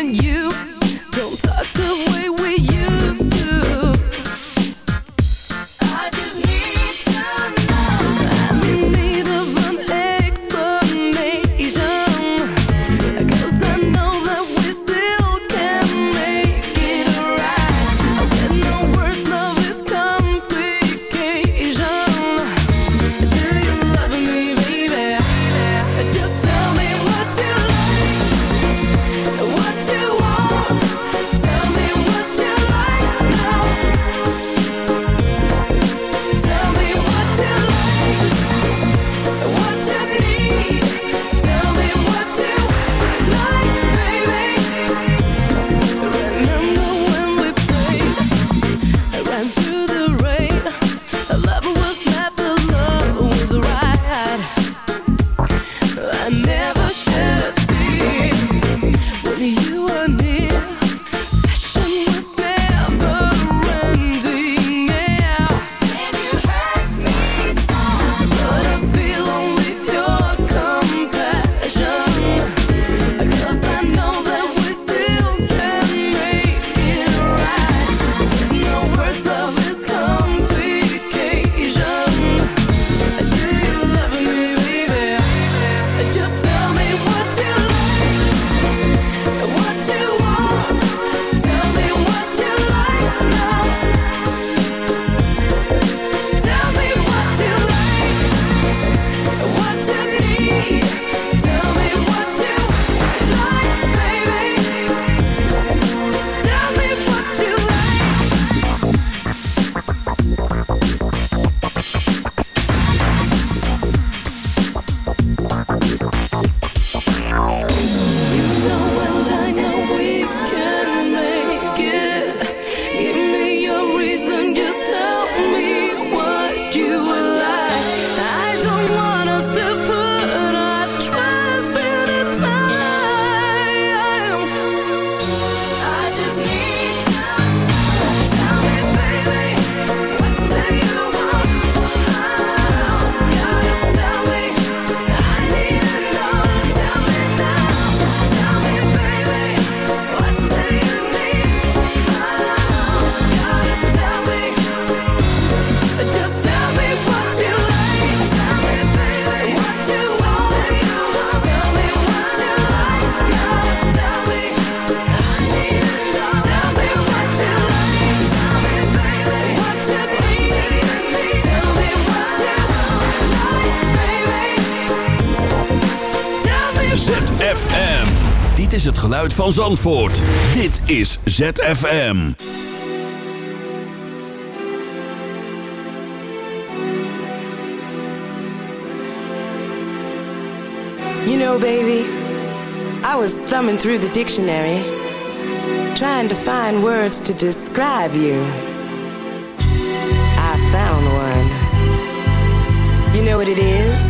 you geluid van Zandvoort. Dit is ZFM. You know, baby, I was thumbing through the dictionary, trying to find words to describe you. I found one. You know what it is?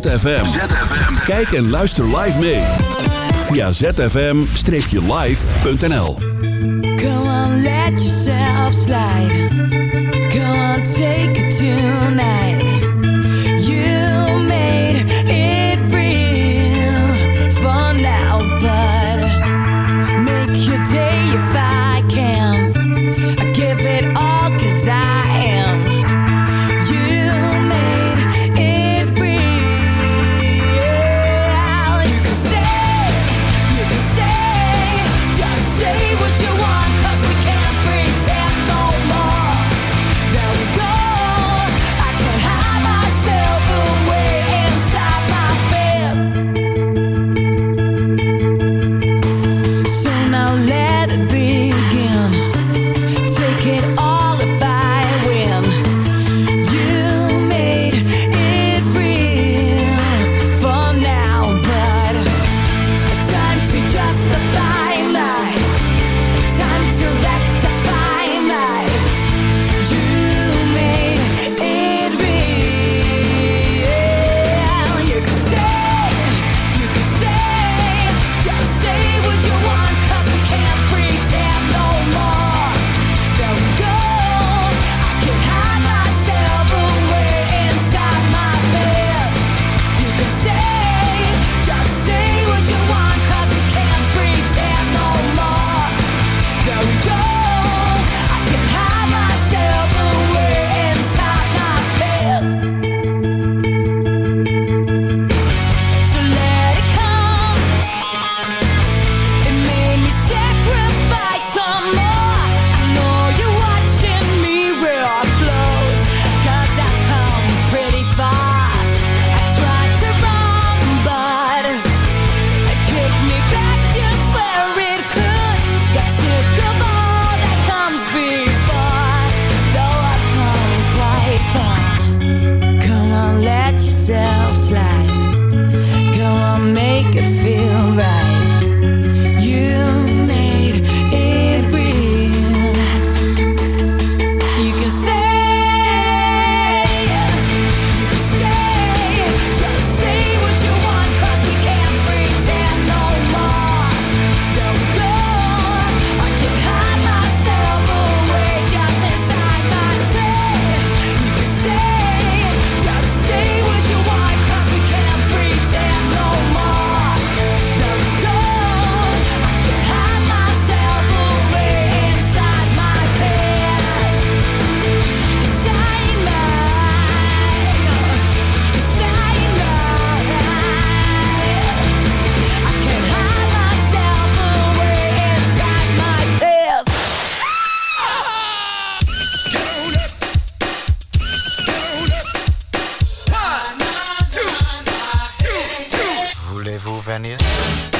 ZFM. Kijk en luister live mee. Via zfm-live.nl Come on, let yourself slide. Come on, take Voulez-vous?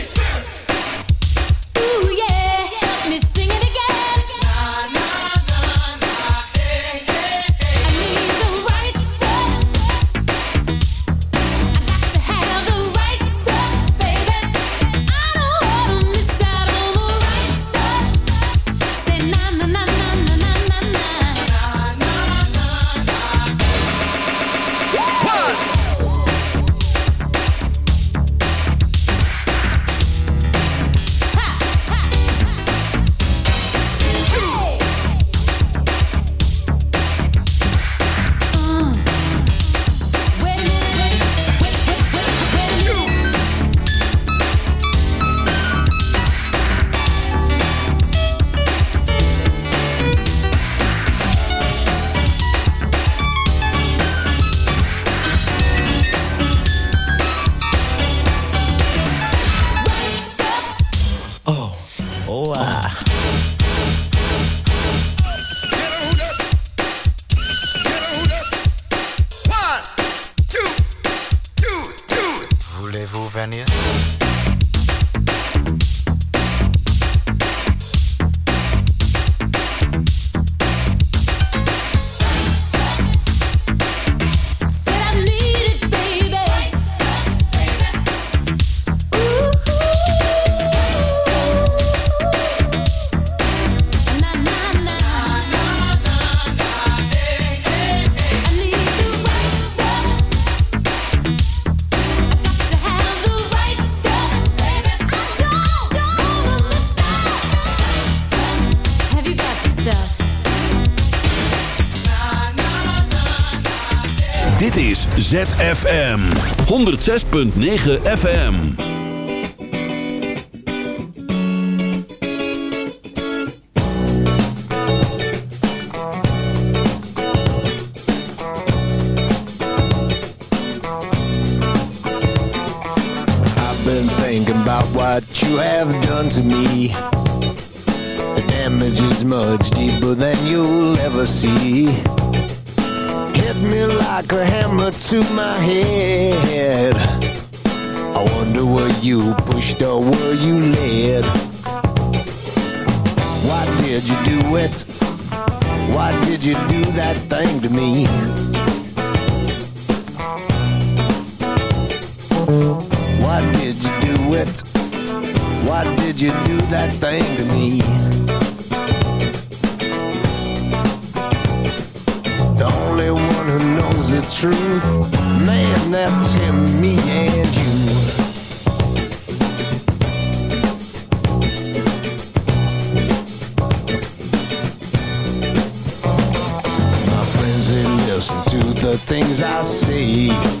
Dit is ZFM 106.9 FM. I've been thinking about what you have done to me. The damage is much deeper than you'll ever see. into my head. I wonder were you pushed or were you led? Why did you do it? Why did you do that thing to me? Why did you do it? Why did you do that thing to me? the truth. Man, that's him, me and you. the things I say.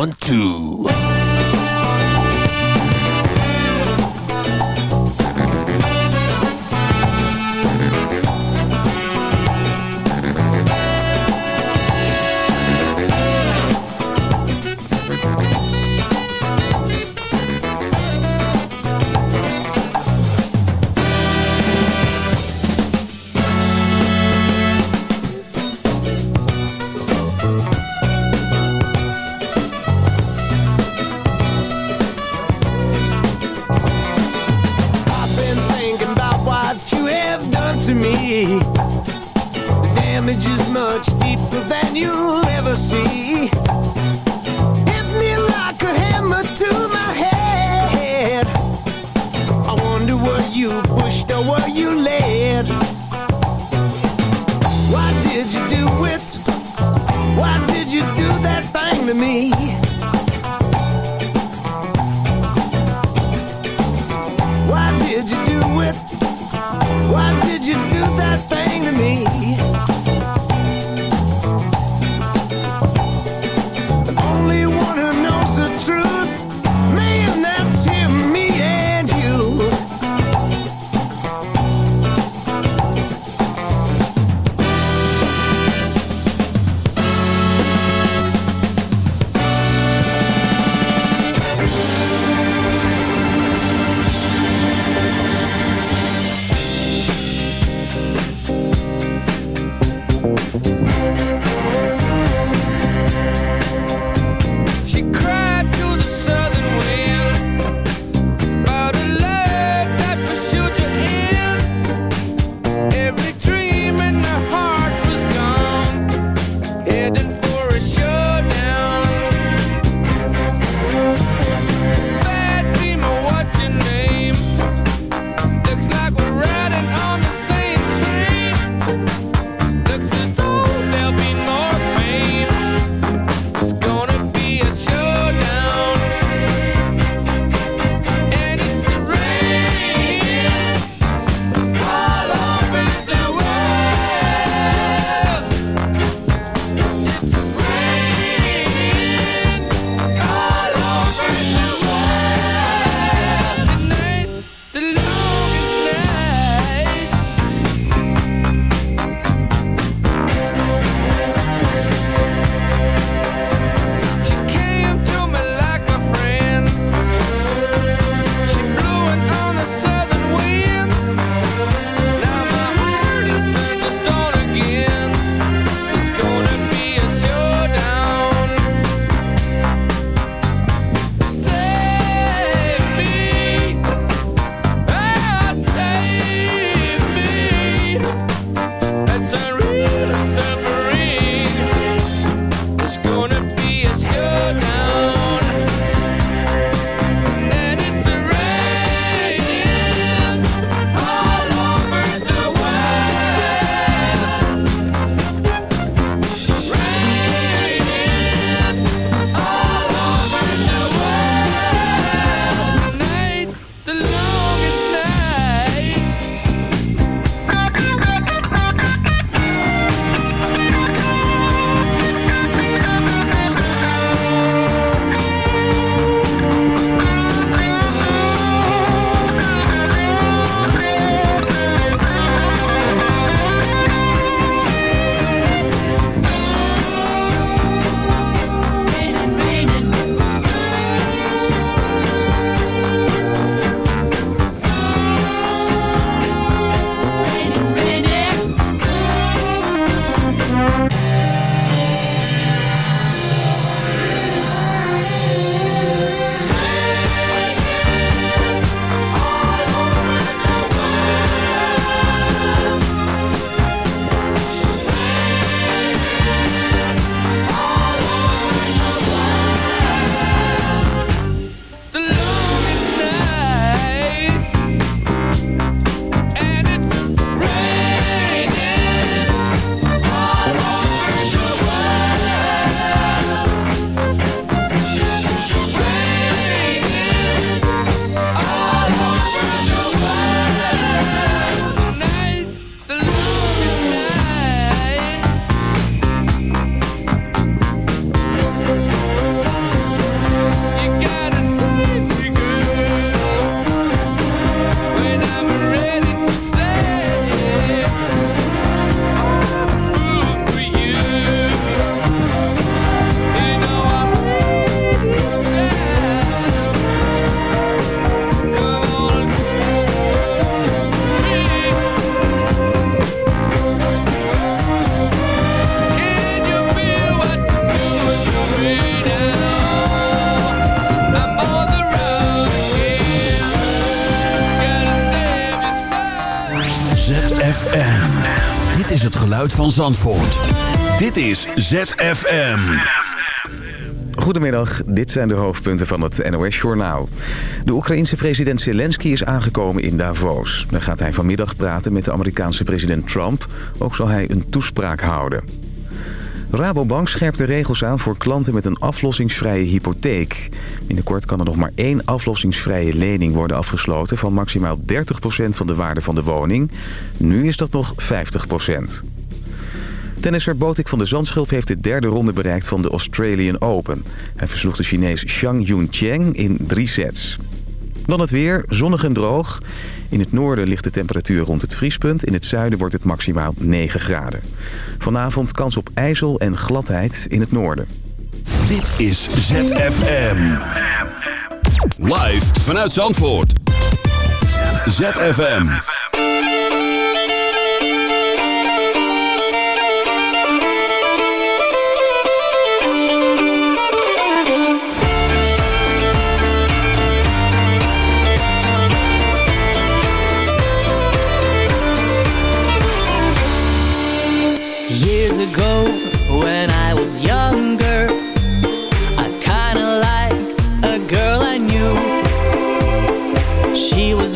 One, two. Van Zandvoort. Dit is ZFM. Goedemiddag, dit zijn de hoofdpunten van het NOS-journaal. De Oekraïense president Zelensky is aangekomen in Davos. Daar gaat hij vanmiddag praten met de Amerikaanse president Trump. Ook zal hij een toespraak houden. Rabobank scherpt de regels aan voor klanten met een aflossingsvrije hypotheek. Binnenkort kan er nog maar één aflossingsvrije lening worden afgesloten... van maximaal 30% van de waarde van de woning. Nu is dat nog 50%. Tennisser van de Zandschulp heeft de derde ronde bereikt van de Australian Open. Hij versloeg de Chinees Yun Cheng in drie sets. Dan het weer, zonnig en droog. In het noorden ligt de temperatuur rond het vriespunt. In het zuiden wordt het maximaal 9 graden. Vanavond kans op ijzel en gladheid in het noorden. Dit is ZFM. Live vanuit Zandvoort. ZFM.